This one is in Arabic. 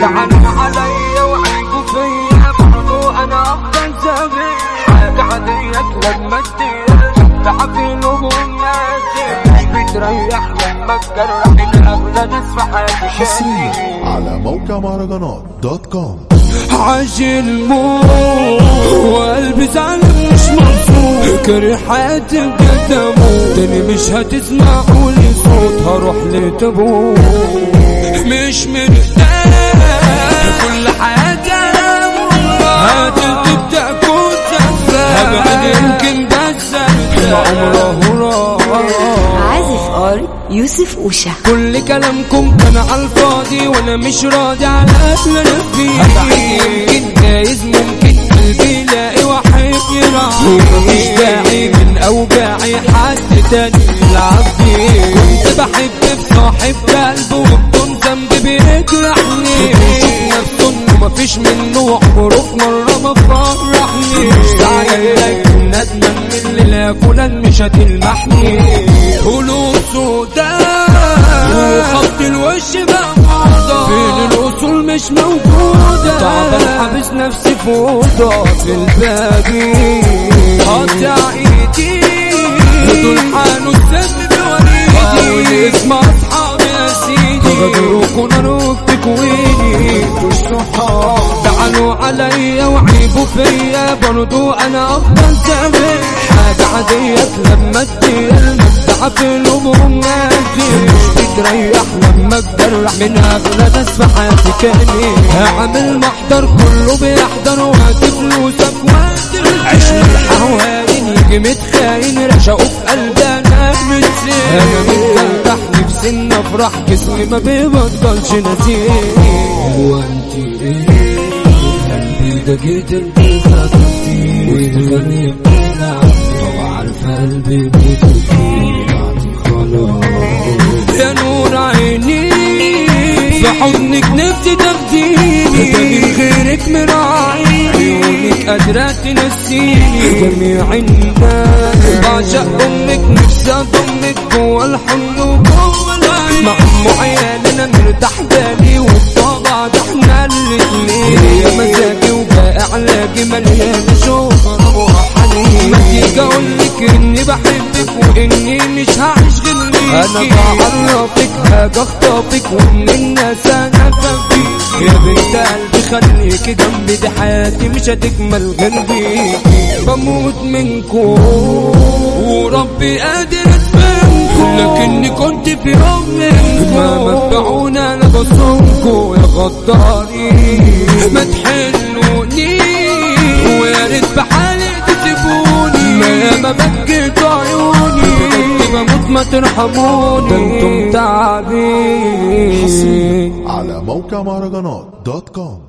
لعنوا علي وعيبوا فيا برضو أنا أفضل حاجة عادية لما تدير تعبي لهم ناسي بتريح لما تجرح ناس في حياتي على موقع مهرجانات دوت كوم. عاش الموت وقلبي زعلان مش مبسوط بجد أموت تاني مش هتسمعوا لي صوت هروح لتابوت مش مرتاح. كل حياتي أنا هتبدا كنت هبعد يمكن بس ار يوسف أوشا. كل كلامكم كان على الفاضي وأنا مش راضي على اللي أنا فيه يمكن جايز ممكن قلبي يلاقي واحد يراعي مش داعي من أوجاعي حد تاني يلعب بيه كنت بحب في صاحب قلبه وبدون ذنب بيجرحني نفسه انه مفيش منه اللي لا فلان مش هتلمحني قلوب سوداء وخط الوش بقى فين الأصول مش موجودة. تعبان حابس نفسي في أوضة في الباقي قطع إيدي. دول حانوا السم بوريدي حاول اسمع أصحابي يا سيدي. غدروك ونروك تكويني مش صحاب زعلوا عليا وعيبوا فيا. برضو أنا أفضل سبب حاجة عادية لما تدير المبدع في الأمور نادي مش بتريح لما تجرح من أغلى ناس في حياتي كاني هعمل محضر كله بيحضر وقت فلوسك عيش من الحوالين يجي متخاين رشقوا في قلبي أنا متسين أنا متجرح نفسي إن أفرح. جسمي ما بيبطلش نسيم هو أنت إيه؟ جيت انت خطفتي وتغني بتلعب طبعا عارفة قلبي خلاص يا نور عيني في حضنك نفسي تاخديني غيرك مراعي عيونك قادرة تنسيني جميع الناس بعشق أمك نفسي اضمك جوا الحضن وجوا العين مع ام عيالنا نرتاح بالي والطبع علاجي مليانة شهرة وحنين ما تيجي اقولك إني بحبك وإني مش هعيش غير ليكي. أنا بعرفك حاجة اخطفك ومن الناس أنا بفيك يا بنت قلبي خليكي جنبي دي حياتي مش هتكمل غير بيكي. بموت منكم وربي قادر اتفهمكم لكني كنت في يوم منكم ما متبعونا أنا بصونكم يا غدارين ما تحلوني ترحموني ده أنتم تعبين على موقع مهرجانات دوت كوم.